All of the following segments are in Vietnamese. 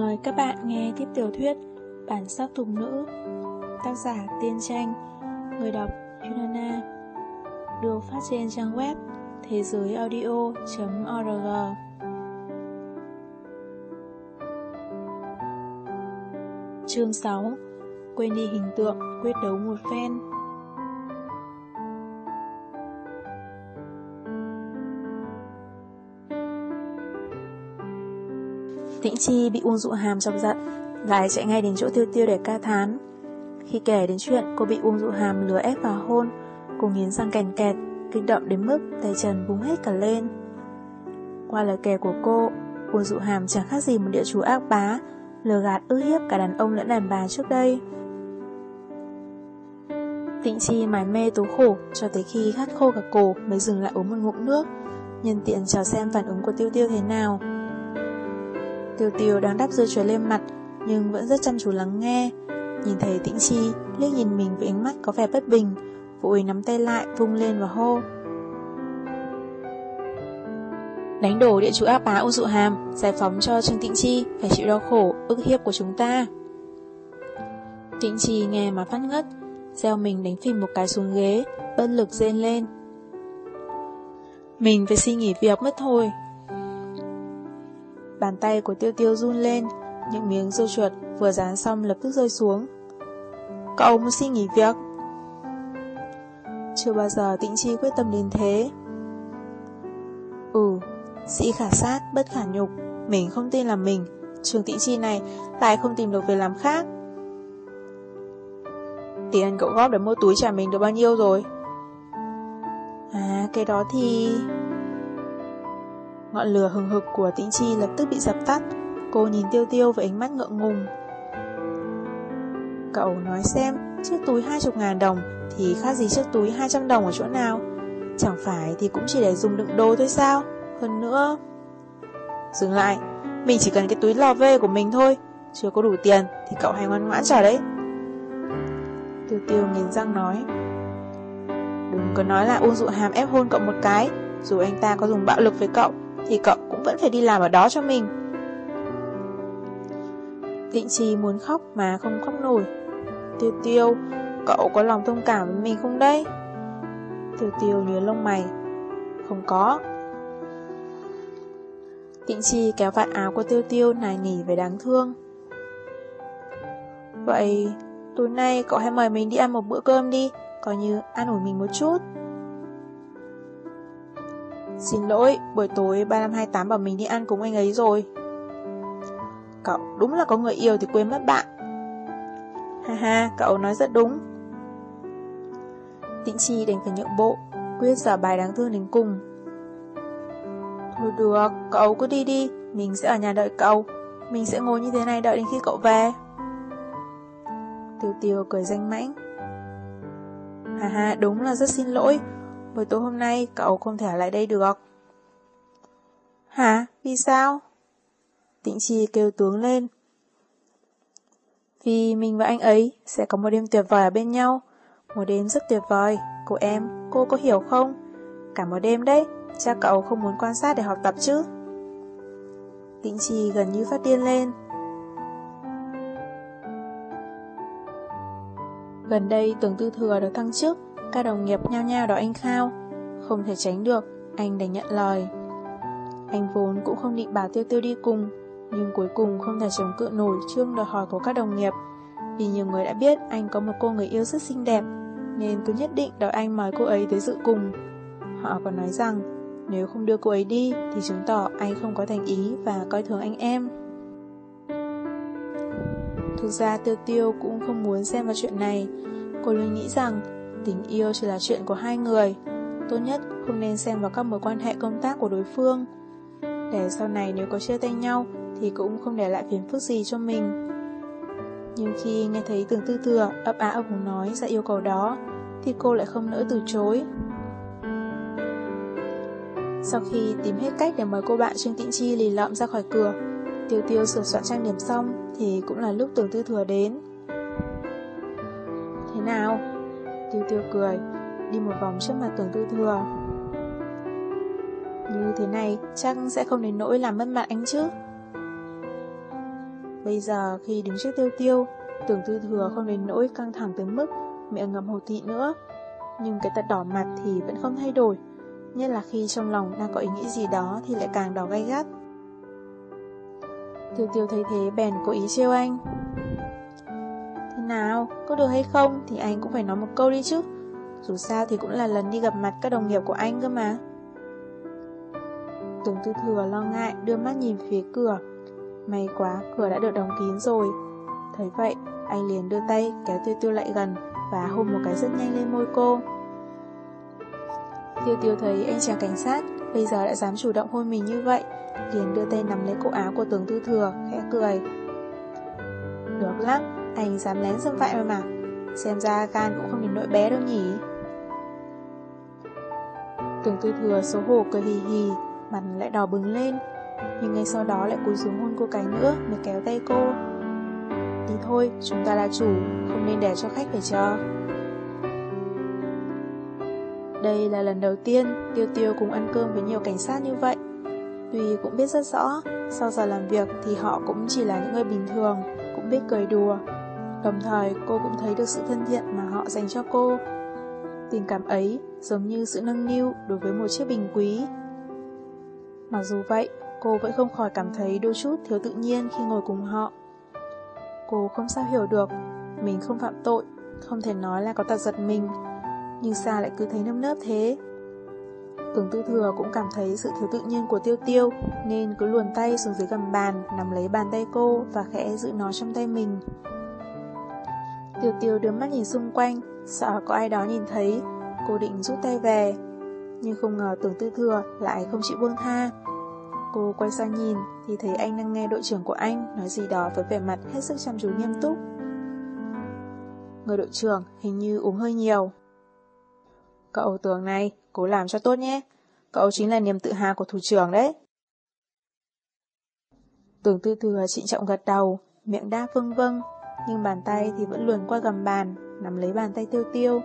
Mời các bạn nghe tiếp tiểu thuyết Bản sắc thục nữ Tác giả Tiên Tranh Người đọc Yunana Được phát trên trang web thế giới audio.org Chương 6 Quên đi hình tượng, quyết đấu một phen. Tĩnh Chi bị Uông Dụ Hàm chọc giận, gái chạy ngay đến chỗ tiêu tiêu để ca thán. Khi kể đến chuyện cô bị Uông Dụ Hàm lừa ép vào hôn, cô nghiến răng kèn kẹt, kích động đến mức tay chân búng hết cả lên. Qua lời kể của cô, Uông Dụ Hàm chẳng khác gì một địa chủ ác bá, lừa gạt ư hiếp cả đàn ông lẫn đàn bà trước đây. Tịnh Chi mải mê tố khổ cho tới khi khát khô cả cổ mới dừng lại uống một ngụm nước, nhân tiện chờ xem phản ứng của Tiêu Tiêu thế nào. Tiêu Tiêu đang đắp dưa chuối lên mặt, nhưng vẫn rất chăm chú lắng nghe. Nhìn thấy Tĩnh Chi, liếc nhìn mình với ánh mắt có vẻ bất bình, vội nắm tay lại, vung lên và hô. Đánh đổ địa chủ ác bá U Dụ Hàm, giải phóng cho Trương Tĩnh Chi phải chịu đau khổ, ức hiếp của chúng ta. Tĩnh Chi nghe mà phát ngất, gieo mình đánh phim một cái xuống ghế, bất lực rên lên. Mình phải xin nghỉ việc mất thôi. Bàn tay của tiêu tiêu run lên, những miếng dưa chuột vừa dán xong lập tức rơi xuống. Cậu muốn xin nghỉ việc? Chưa bao giờ tĩnh chi quyết tâm đến thế. Ừ, sĩ khả sát, bất khả nhục, mình không tin là mình, trường tĩnh chi này lại không tìm được việc làm khác. Tiền cậu góp để mua túi trả mình được bao nhiêu rồi? À, cái đó thì... Ngọn lửa hừng hực của tĩnh chi lập tức bị dập tắt. Cô nhìn tiêu tiêu với ánh mắt ngượng ngùng. Cậu nói xem, Chiếc túi 20 ngàn đồng Thì khác gì chiếc túi 200 đồng ở chỗ nào? Chẳng phải thì cũng chỉ để dùng đựng đồ thôi sao? Hơn nữa Dừng lại, Mình chỉ cần cái túi lò vê của mình thôi. Chưa có đủ tiền Thì cậu hãy ngoan ngoãn trả đấy. Tiêu tiêu nghiến răng nói. Đừng có nói là Uông Dụ Hàm ép hôn cậu một cái. Dù anh ta có dùng bạo lực với cậu thì cậu cũng vẫn phải đi làm ở đó cho mình. Tịnh Trì muốn khóc mà không khóc nổi. Tiêu tiêu, cậu có lòng thông cảm với mình không đấy? Tiêu tiêu nhớ lông mày. Không có. Tịnh Trì kéo vạt áo của tiêu tiêu nài nỉ về đáng thương. Vậy, tối nay cậu hãy mời mình đi ăn một bữa cơm đi, coi như an ủi mình một chút. Xin lỗi, buổi tối 3528 bảo mình đi ăn cùng anh ấy rồi. Cậu đúng là có người yêu thì quên mất bạn. Ha ha, cậu nói rất đúng. Tịnh Chi đành phải nhượng bộ, quyết giả bài đáng thương đến cùng. Thôi được, cậu cứ đi đi, mình sẽ ở nhà đợi cậu. Mình sẽ ngồi như thế này đợi đến khi cậu về. Tiêu tiêu cười danh mãnh. Ha ha, đúng là rất xin lỗi, Buổi tối hôm nay cậu không thể lại đây được. Hả? Vì sao? Tịnh Chi kêu tướng lên. Vì mình và anh ấy sẽ có một đêm tuyệt vời ở bên nhau. Một đêm rất tuyệt vời. Cô em, cô có hiểu không? Cả một đêm đấy, cha cậu không muốn quan sát để học tập chứ? Tịnh Chi gần như phát điên lên. Gần đây tưởng tư thừa được thăng chức các đồng nghiệp nhao nhao đòi anh khao. Không thể tránh được, Anh đành nhận lời. Anh vốn cũng không định bảo tiêu tiêu đi cùng, Nhưng cuối cùng không thể chống cự nổi Trương đòi hỏi của các đồng nghiệp. Vì nhiều người đã biết anh có một cô người yêu rất xinh đẹp, Nên tôi nhất định đòi anh mời cô ấy tới dự cùng. Họ còn nói rằng, Nếu không đưa cô ấy đi Thì chứng tỏ anh không có thành ý Và coi thường anh em. Thực ra Tiêu Tiêu cũng không muốn xem vào chuyện này. Cô luôn nghĩ rằng Tình yêu chỉ là chuyện của hai người. Tốt nhất không nên xem vào các mối quan hệ công tác của đối phương. Để sau này nếu có chia tay nhau Thì cũng không để lại phiền phức gì cho mình. Nhưng khi nghe thấy tưởng tư thừa ấp á ấp nói ra yêu cầu đó, Thì cô lại không nỡ từ chối. Sau khi tìm hết cách để mời cô bạn Trương tịnh Chi lì lợm ra khỏi cửa, Tiêu tiêu sửa soạn trang điểm xong Thì cũng là lúc tưởng tư thừa đến. Thế nào? Tiêu tiêu cười, đi một vòng trước mặt tưởng tư thừa. Như thế này chắc sẽ không đến nỗi làm mất mặt anh chứ. Bây giờ khi đứng trước tiêu tiêu, tưởng tư thừa không đến nỗi căng thẳng tới mức miệng ngầm hồ thị nữa. Nhưng cái tật đỏ mặt thì vẫn không thay đổi, nhất là khi trong lòng đang có ý nghĩ gì đó thì lại càng đỏ gay gắt. Tiêu tiêu thấy thế bèn cố ý trêu anh. Nào, có được hay không thì anh cũng phải nói một câu đi chứ. Dù sao thì cũng là lần đi gặp mặt các đồng nghiệp của anh cơ mà. Tùng tư thừa lo ngại đưa mắt nhìn phía cửa. May quá, cửa đã được đóng kín rồi. Thấy vậy, anh liền đưa tay kéo tiêu tiêu lại gần và hôn một cái rất nhanh lên môi cô. Tiêu tiêu thấy anh chàng cảnh sát bây giờ đã dám chủ động hôn mình như vậy, liền đưa tay nắm lấy cổ áo của Tường tư thừa, khẽ cười. Được lắm, anh dám lén xâm phạm em mà. Xem ra gan cũng không đến nỗi bé đâu nhỉ. Tưởng tư thừa xấu hổ cười hì hì Mặt lại đỏ bừng lên. Nhưng ngay sau đó lại cúi xuống hôn cô cái nữa Mới kéo tay cô. Đi thôi, chúng ta là chủ Không nên để cho khách phải chờ Đây là lần đầu tiên Tiêu Tiêu cùng ăn cơm với nhiều cảnh sát như vậy. Tuy cũng biết rất rõ Sau giờ làm việc thì họ cũng chỉ là những người bình thường Cũng biết cười đùa. Đồng thời cô cũng thấy được sự thân thiện mà họ dành cho cô. Tình cảm ấy giống như sự nâng niu đối với một chiếc bình quý. Mặc dù vậy, cô vẫn không khỏi cảm thấy đôi chút thiếu tự nhiên khi ngồi cùng họ. Cô không sao hiểu được, mình không phạm tội, không thể nói là có tật giật mình, nhưng sao lại cứ thấy nâm nớp thế? Tưởng tư thừa cũng cảm thấy sự thiếu tự nhiên của tiêu tiêu, nên cứ luồn tay xuống dưới gầm bàn, nắm lấy bàn tay cô và khẽ giữ nó trong tay mình. Tiêu tiêu đưa mắt nhìn xung quanh, sợ có ai đó nhìn thấy, cô định rút tay về. Nhưng không ngờ tưởng tư thừa lại không chịu buông tha. Cô quay sang nhìn thì thấy anh đang nghe đội trưởng của anh nói gì đó với vẻ mặt hết sức chăm chú nghiêm túc. Người đội trưởng hình như uống hơi nhiều. Cậu tưởng này, cố làm cho tốt nhé. Cậu chính là niềm tự hào của thủ trưởng đấy. Tưởng tư thừa trịnh trọng gật đầu, miệng đa vâng vâng, nhưng bàn tay thì vẫn luồn qua gầm bàn, nắm lấy bàn tay tiêu tiêu.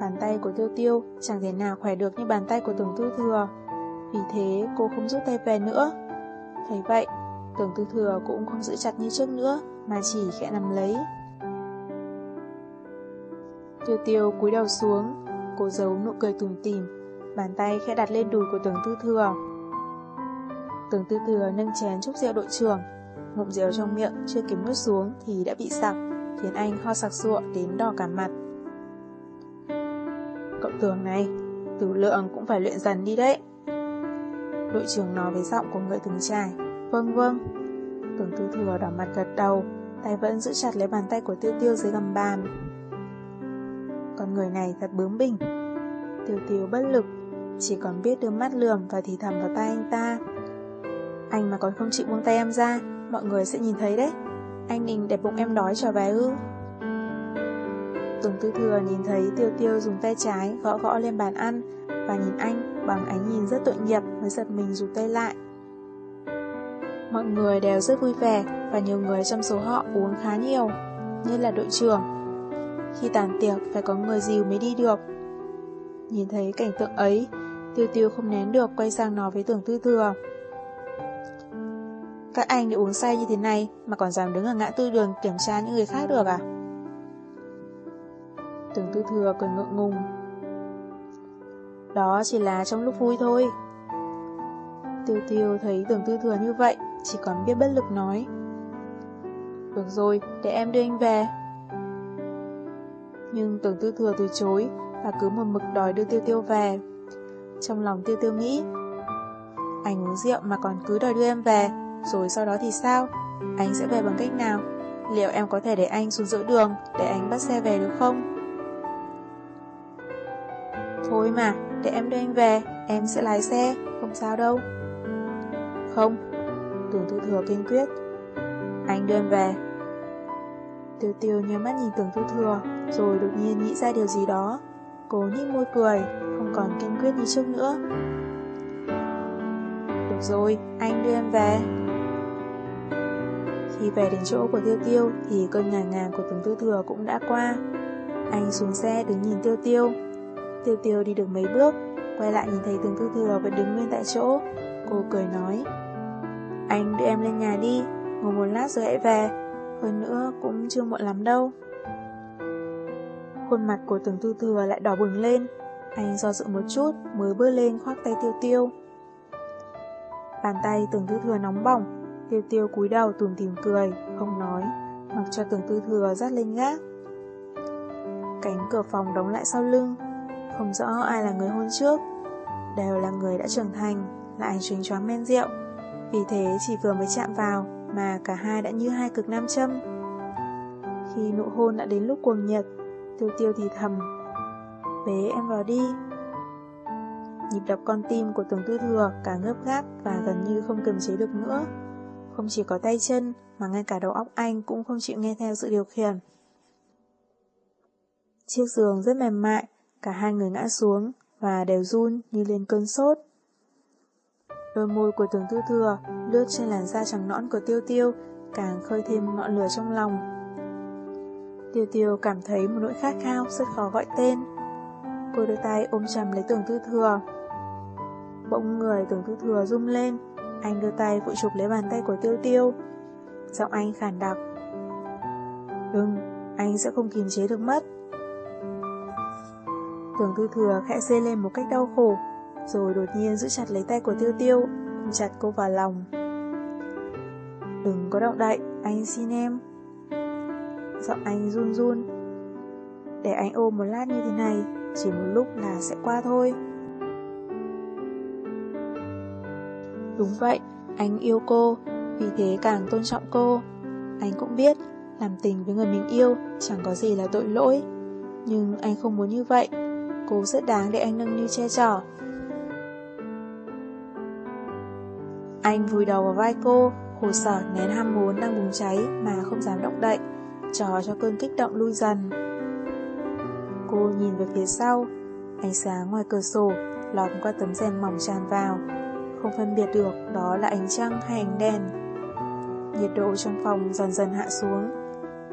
Bàn tay của tiêu tiêu chẳng thể nào khỏe được như bàn tay của tưởng tư thừa, vì thế cô không rút tay về nữa. Thấy vậy, tưởng tư thừa cũng không giữ chặt như trước nữa, mà chỉ khẽ nắm lấy. Tiêu tiêu cúi đầu xuống, cô giấu nụ cười tủm tỉm, bàn tay khẽ đặt lên đùi của tưởng tư thừa. Tưởng tư thừa nâng chén chúc rượu đội trưởng, ngụm rượu trong miệng chưa kịp nuốt xuống thì đã bị sặc, khiến anh ho sặc sụa đến đỏ cả mặt. Cậu tưởng này, tử lượng cũng phải luyện dần đi đấy. Đội trưởng nói với giọng của người từng trải. Vâng vâng. Tưởng tư thừa đỏ mặt gật đầu, tay vẫn giữ chặt lấy bàn tay của tiêu tiêu dưới gầm bàn. Con người này thật bướng bỉnh. Tiêu tiêu bất lực, chỉ còn biết đưa mắt lườm và thì thầm vào tay anh ta. Anh mà còn không chịu buông tay em ra, mọi người sẽ nhìn thấy đấy. Anh Ninh đẹp bụng em đói cho bé ư. Tùng Tư Thừa nhìn thấy Tiêu Tiêu dùng tay trái gõ gõ lên bàn ăn và nhìn anh bằng ánh nhìn rất tội nghiệp mới giật mình rụt tay lại. Mọi người đều rất vui vẻ và nhiều người trong số họ uống khá nhiều, như là đội trưởng. Khi tàn tiệc phải có người dìu mới đi được. Nhìn thấy cảnh tượng ấy, Tiêu Tiêu không nén được quay sang nói với Tưởng Tư Thừa. Các anh đã uống say như thế này mà còn dám đứng ở ngã tư đường kiểm tra những người khác được à? Tưởng tư thừa cười ngượng ngùng. Đó chỉ là trong lúc vui thôi. Tiêu tiêu thấy tưởng tư thừa như vậy, chỉ còn biết bất lực nói. Được rồi, để em đưa anh về. Nhưng tưởng tư thừa từ chối, và cứ một mực đòi đưa tiêu tiêu về. Trong lòng tiêu tiêu nghĩ, anh uống rượu mà còn cứ đòi đưa em về, rồi sau đó thì sao? Anh sẽ về bằng cách nào? Liệu em có thể để anh xuống giữa đường để anh bắt xe về được không? Thôi mà, để em đưa anh về, em sẽ lái xe, không sao đâu. Không, tưởng thu thừa kiên quyết. Anh đưa em về. Tiêu tiêu nhớ mắt nhìn tưởng thu thừa, rồi đột nhiên nghĩ ra điều gì đó. Cố nhích môi cười, không còn kiên quyết như trước nữa. Được rồi, anh đưa em về. Khi về đến chỗ của Tiêu Tiêu thì cơn ngà ngà của Tống Tư Thừa cũng đã qua. Anh xuống xe đứng nhìn Tiêu Tiêu. Tiêu Tiêu đi được mấy bước, quay lại nhìn thấy Tống Tư Thừa vẫn đứng nguyên tại chỗ. Cô cười nói, anh đưa em lên nhà đi, ngồi một lát rồi hãy về, hơn nữa cũng chưa muộn lắm đâu. Khuôn mặt của Tống tư thừa lại đỏ bừng lên, anh do dự một chút mới bước lên khoác tay tiêu tiêu. Bàn tay tưởng tư thừa nóng bỏng, tiêu tiêu cúi đầu tùm tìm cười, không nói, mặc cho tưởng tư thừa dắt lên gác. Cánh cửa phòng đóng lại sau lưng, không rõ ai là người hôn trước, đều là người đã trưởng thành, lại chuyến choáng men rượu, vì thế chỉ vừa mới chạm vào mà cả hai đã như hai cực nam châm. Khi nụ hôn đã đến lúc cuồng nhiệt, tiêu tiêu thì thầm, bế em vào đi. Nhịp đập con tim của tưởng tư thừa cả ngớp gáp và gần như không kiềm chế được nữa. Không chỉ có tay chân, mà ngay cả đầu óc anh cũng không chịu nghe theo sự điều khiển. Chiếc giường rất mềm mại, cả hai người ngã xuống và đều run như lên cơn sốt. Đôi môi của tưởng tư thừa lướt trên làn da trắng nõn của tiêu tiêu, càng khơi thêm ngọn lửa trong lòng. Tiêu tiêu cảm thấy một nỗi khát khao rất khó gọi tên. Cô đưa tay ôm chầm lấy tưởng tư thừa. Bỗng người tưởng tư thừa rung lên, anh đưa tay phụ chụp lấy bàn tay của tiêu tiêu. Giọng anh khản đặc. Đừng, anh sẽ không kiềm chế được mất. Tưởng tư thừa khẽ xê lên một cách đau khổ, rồi đột nhiên giữ chặt lấy tay của tiêu tiêu, ôm chặt cô vào lòng. Đừng có động đậy, anh xin em. Giọng anh run run. Để anh ôm một lát như thế này, chỉ một lúc là sẽ qua thôi. Đúng vậy, anh yêu cô, vì thế càng tôn trọng cô. Anh cũng biết, làm tình với người mình yêu chẳng có gì là tội lỗi. Nhưng anh không muốn như vậy, cô rất đáng để anh nâng như che chở. Anh vùi đầu vào vai cô, khổ sở nén ham muốn đang bùng cháy mà không dám động đậy, trò cho cơn kích động lui dần. Cô nhìn về phía sau, ánh sáng ngoài cửa sổ lọt qua tấm rèm mỏng tràn vào, không phân biệt được đó là ánh trăng hay ánh đèn. Nhiệt độ trong phòng dần dần hạ xuống,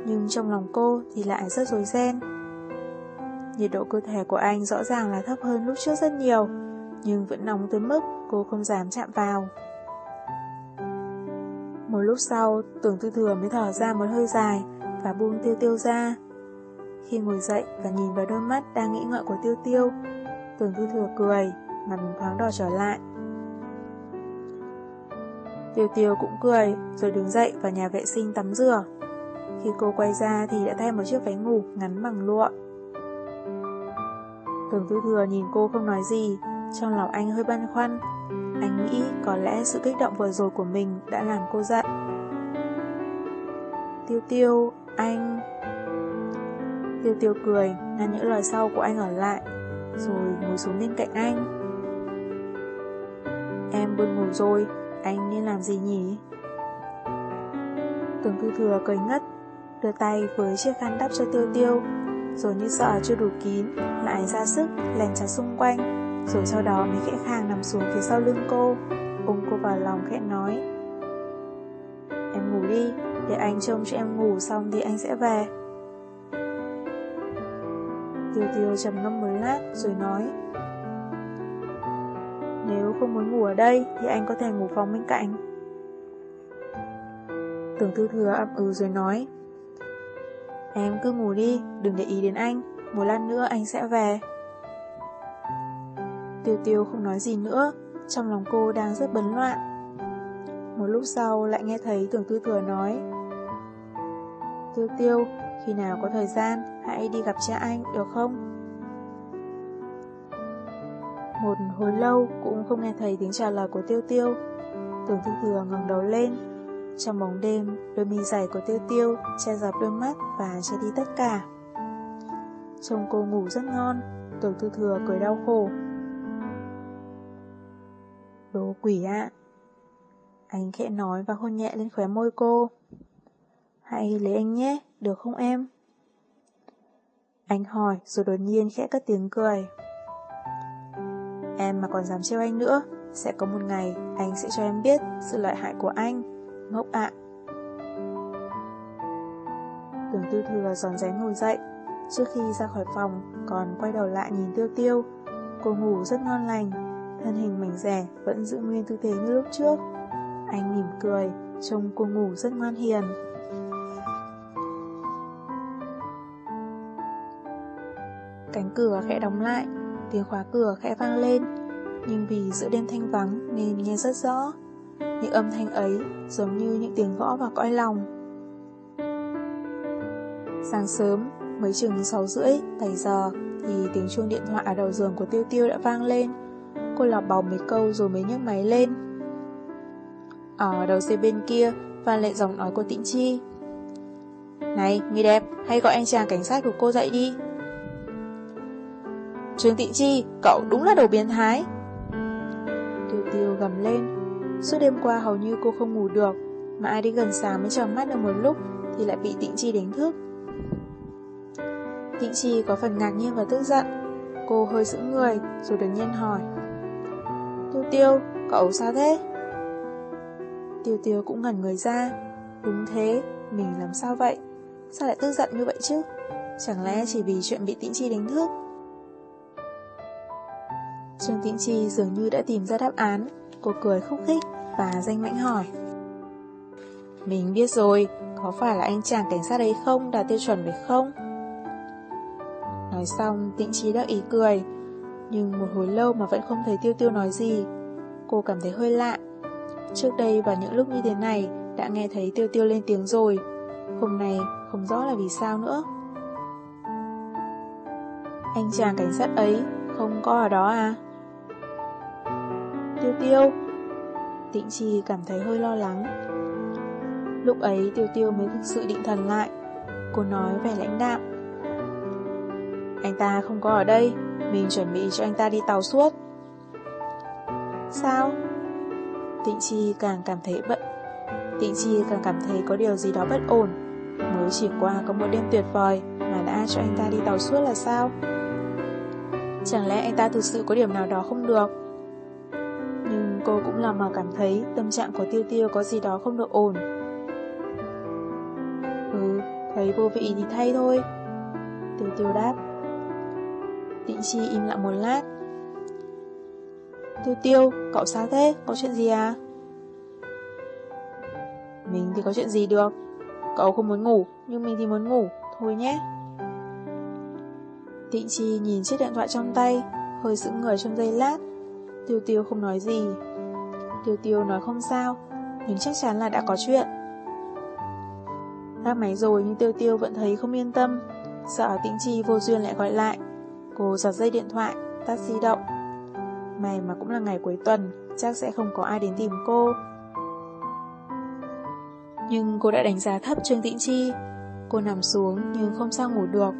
nhưng trong lòng cô thì lại rất rối ren. Nhiệt độ cơ thể của anh rõ ràng là thấp hơn lúc trước rất nhiều, nhưng vẫn nóng tới mức cô không dám chạm vào. Một lúc sau, tưởng tư thừa mới thở ra một hơi dài và buông tiêu tiêu ra. Khi ngồi dậy và nhìn vào đôi mắt đang nghĩ ngợi của tiêu tiêu, tưởng tư thừa cười, mặt thoáng đỏ trở lại. Tiêu tiêu cũng cười, rồi đứng dậy vào nhà vệ sinh tắm rửa. Khi cô quay ra thì đã thay một chiếc váy ngủ ngắn bằng lụa. Tưởng tư thừa nhìn cô không nói gì, trong lòng anh hơi băn khoăn. Anh nghĩ có lẽ sự kích động vừa rồi của mình đã làm cô giận. Tiêu tiêu, anh... Tiêu tiêu cười, ngăn những lời sau của anh ở lại, rồi ngồi xuống bên cạnh anh. Em buồn ngủ rồi, anh nên làm gì nhỉ? Tưởng tư thừa cười ngất, đưa tay với chiếc khăn đắp cho tiêu tiêu, rồi như sợ chưa đủ kín, lại ra sức lèn trà xung quanh, rồi sau đó mới khẽ khàng nằm xuống phía sau lưng cô, ôm cô vào lòng khẽ nói. Em ngủ đi, để anh trông cho em ngủ xong thì anh sẽ về. Tiêu tiêu trầm ngâm một lát rồi nói không muốn ngủ ở đây thì anh có thể ngủ phòng bên cạnh. Tưởng tư thừa ậm ừ rồi nói Em cứ ngủ đi, đừng để ý đến anh Một lát nữa anh sẽ về. Tiêu tiêu không nói gì nữa Trong lòng cô đang rất bấn loạn. Một lúc sau lại nghe thấy tưởng tư thừa nói Tiêu tiêu, khi nào có thời gian, hãy đi gặp cha anh, được không? Một hồi lâu cũng không nghe thấy tiếng trả lời của tiêu tiêu. Tưởng Thư thừa ngẩng đầu lên. Trong bóng đêm, đôi mi dày của tiêu tiêu che dập đôi mắt và che đi tất cả. Trông cô ngủ rất ngon, tưởng Thư thừa cười đau khổ. Đồ quỷ ạ! Anh khẽ nói và hôn nhẹ lên khóe môi cô. Hãy lấy anh nhé, được không em? Anh hỏi rồi đột nhiên khẽ cất tiếng cười. Em mà còn dám trêu anh nữa, sẽ có một ngày anh sẽ cho em biết sự lợi hại của anh. Ngốc ạ. Tưởng tư thừa giòn rén ngồi dậy, trước khi ra khỏi phòng còn quay đầu lại nhìn tiêu tiêu. Cô ngủ rất ngon lành, thân hình mảnh rẻ vẫn giữ nguyên tư thế như lúc trước. Anh mỉm cười, Trông cô ngủ rất ngoan hiền. Cánh cửa khẽ đóng lại, tiếng khóa cửa khẽ vang lên, nhưng vì giữa đêm thanh vắng nên nghe rất rõ. Những âm thanh ấy giống như những tiếng gõ vào cõi lòng. Sáng sớm, mới chừng 6 rưỡi, 7 giờ thì tiếng chuông điện thoại ở đầu giường của Tiêu Tiêu đã vang lên. Cô lọc bầu mấy câu rồi mới nhấc máy lên. Ở đầu dây bên kia và lệ giọng nói của Tịnh Chi. Này, người đẹp, hãy gọi anh chàng cảnh sát của cô dậy đi. Trương Tịnh Chi, cậu đúng là đồ biến thái. Tiêu tiêu gầm lên. Suốt đêm qua hầu như cô không ngủ được, mà ai đi gần sáng mới chầm mắt được một lúc thì lại bị Tịnh Chi đánh thức. Tịnh Chi có phần ngạc nhiên và tức giận. Cô hơi giữ người rồi đột nhiên hỏi. Tiêu tiêu, cậu sao thế? Tiêu tiêu cũng ngẩn người ra. Đúng thế, mình làm sao vậy? Sao lại tức giận như vậy chứ? Chẳng lẽ chỉ vì chuyện bị Tịnh Chi đánh thức? Trương Tĩnh Chi dường như đã tìm ra đáp án, cô cười khúc khích và danh mãnh hỏi. Mình biết rồi, có phải là anh chàng cảnh sát ấy không đạt tiêu chuẩn phải không? Nói xong, Tĩnh Chi đắc ý cười, nhưng một hồi lâu mà vẫn không thấy Tiêu Tiêu nói gì. Cô cảm thấy hơi lạ. Trước đây vào những lúc như thế này, đã nghe thấy Tiêu Tiêu lên tiếng rồi. Hôm nay, không rõ là vì sao nữa. Anh chàng cảnh sát ấy không có ở đó à? Tiêu tiêu, Tịnh Chi cảm thấy hơi lo lắng Lúc ấy Tiêu Tiêu mới thực sự định thần lại Cô nói vẻ lãnh đạm Anh ta không có ở đây, Mình chuẩn bị cho anh ta đi tàu suốt Sao? Tịnh Chi càng cảm thấy bận, Tịnh Chi càng cảm thấy có điều gì đó bất ổn Mới chỉ qua có một đêm tuyệt vời Mà đã cho anh ta đi tàu suốt là sao? Chẳng lẽ anh ta thực sự có điểm nào đó không được? Nhưng cô cũng làm mà cảm thấy tâm trạng của Tiêu Tiêu có gì đó không được ổn. Ừ, thấy vô vị thì thay thôi. Tiêu Tiêu đáp. Tịnh Chi im lặng một lát. Tiêu Tiêu, cậu sao thế? Có chuyện gì à? Mình thì có chuyện gì được. Cậu không muốn ngủ, nhưng mình thì muốn ngủ. Thôi nhé. Tịnh Chi nhìn chiếc điện thoại trong tay, hơi sững người trong giây lát. Tiêu Tiêu không nói gì. Tiêu Tiêu nói không sao, nhưng chắc chắn là đã có chuyện. Gác máy rồi nhưng Tiêu Tiêu vẫn thấy không yên tâm, sợ Tĩnh Chi vô duyên lại gọi lại. Cô giật dây điện thoại, tắt di động. May mà cũng là ngày cuối tuần, chắc sẽ không có ai đến tìm cô. Nhưng cô đã đánh giá thấp Trương Tĩnh Chi. Cô nằm xuống nhưng không sao ngủ được.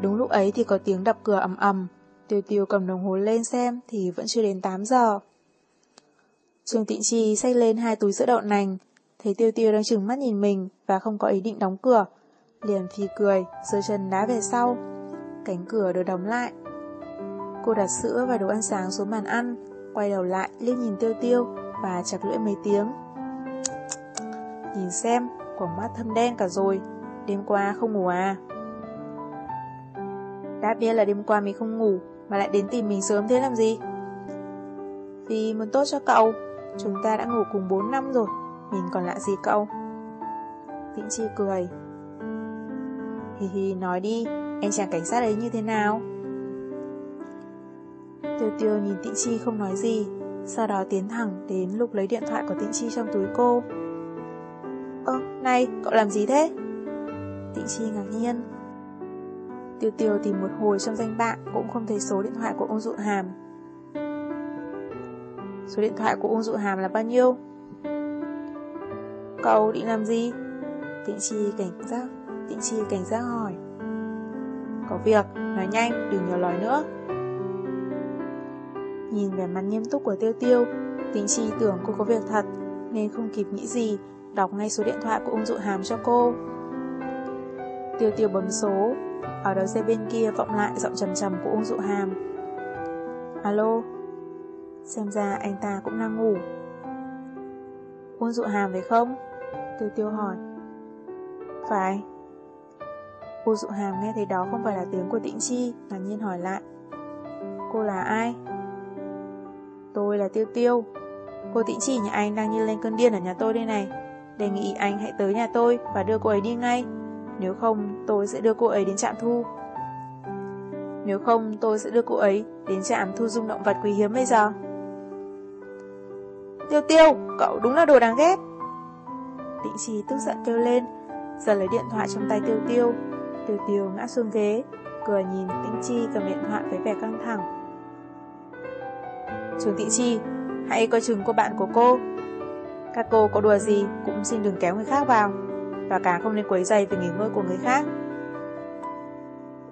Đúng lúc ấy thì có tiếng đập cửa ầm ầm. Tiêu Tiêu cầm đồng hồ lên xem thì vẫn chưa đến 8 giờ. Trương Tịnh Chi xách lên hai túi sữa đậu nành, thấy Tiêu Tiêu đang trừng mắt nhìn mình và không có ý định đóng cửa. Liền phi cười, giơ chân đá về sau. Cánh cửa được đóng lại. Cô đặt sữa và đồ ăn sáng xuống bàn ăn, quay đầu lại liếc nhìn Tiêu Tiêu và chặt lưỡi mấy tiếng. Nhìn xem, quả mắt thâm đen cả rồi, đêm qua không ngủ à? Đã biết là đêm qua mình không ngủ Mà lại đến tìm mình sớm thế làm gì? Vì muốn tốt cho cậu Chúng ta đã ngủ cùng 4 năm rồi Mình còn lạ gì cậu? Vĩnh Chi cười. Hi hi nói đi Anh chàng cảnh sát ấy như thế nào? Tiêu tiêu nhìn Tịnh Chi không nói gì Sau đó tiến thẳng đến lúc lấy điện thoại của Tịnh Chi trong túi cô. Ơ, này, cậu làm gì thế? Tịnh Chi ngạc nhiên. Tiêu tiêu tìm một hồi trong danh bạ cũng không thấy số điện thoại của ông Dụ Hàm. Số điện thoại của ông Dụ Hàm là bao nhiêu? Cậu định làm gì? Tịnh Chi cảnh giác, Tịnh Chi cảnh giác hỏi. Có việc, nói nhanh, đừng nhiều lời nữa. Nhìn vẻ mặt nghiêm túc của Tiêu Tiêu, Tịnh Chi tưởng cô có việc thật, nên không kịp nghĩ gì, đọc ngay số điện thoại của ông Dụ Hàm cho cô. Tiêu Tiêu bấm số, ở đầu dây bên kia vọng lại giọng trầm trầm của Uông Dụ Hàm. Alo? Xem ra anh ta cũng đang ngủ. Uông Dụ Hàm phải không? Tiêu Tiêu hỏi. Phải. Uông Dụ Hàm nghe thấy đó không phải là tiếng của Tĩnh Chi, ngạc nhiên hỏi lại. Cô là ai? Tôi là Tiêu Tiêu. Cô Tĩnh Chi nhà anh đang như lên cơn điên ở nhà tôi đây này. đề nghị anh hãy tới nhà tôi và đưa cô ấy đi ngay. Nếu không, tôi sẽ đưa cô ấy đến trạm thu. Nếu không, tôi sẽ đưa cô ấy đến trạm thu dung động vật quý hiếm bây giờ. Tiêu tiêu, cậu đúng là đồ đáng ghét. Tịnh Chi tức giận kêu lên, giờ lấy điện thoại trong tay tiêu tiêu. Tiêu tiêu ngã xuống ghế, cười nhìn Tĩnh Chi cầm điện thoại với vẻ căng thẳng. Trường Tịnh Chi, hãy coi chừng cô bạn của cô. Các cô có đùa gì cũng xin đừng kéo người khác vào, và cả không nên quấy giày về nghỉ ngơi của người khác.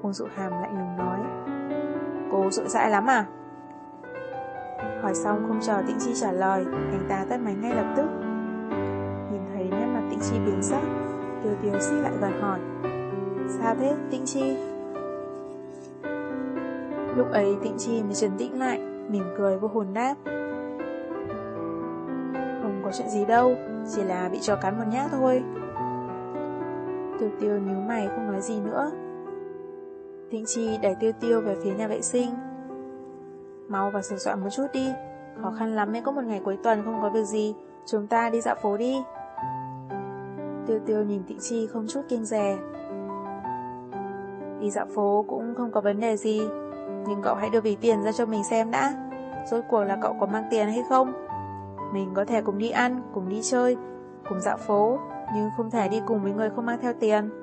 Uông Dụ Hàm lạnh lùng nói, cô sợ dãi lắm à? Hỏi xong không chờ Tĩnh Chi trả lời, anh ta tắt máy ngay lập tức. Nhìn thấy nét mặt Tĩnh Chi biến sắc, Tiêu Tiêu xích lại gần hỏi, Sao thế, Tĩnh Chi? Lúc ấy Tĩnh Chi mới trấn tĩnh lại, mỉm cười vô hồn đáp. Không có chuyện gì đâu, chỉ là bị cho cắn một nhát thôi. Tiêu Tiêu nhíu mày không nói gì nữa. Tĩnh Chi đẩy Tiêu Tiêu về phía nhà vệ sinh. Mau và sửa soạn một chút đi, khó khăn lắm mới có một ngày cuối tuần không có việc gì, chúng ta đi dạo phố đi. Tiêu Tiêu nhìn Tịnh Chi không chút kiêng dè. Đi dạo phố cũng không có vấn đề gì, nhưng cậu hãy đưa ví tiền ra cho mình xem đã Rốt cuộc là cậu có mang tiền hay không Mình có thể cùng đi ăn, cùng đi chơi Cùng dạo phố nhưng không thể đi cùng với người không mang theo tiền.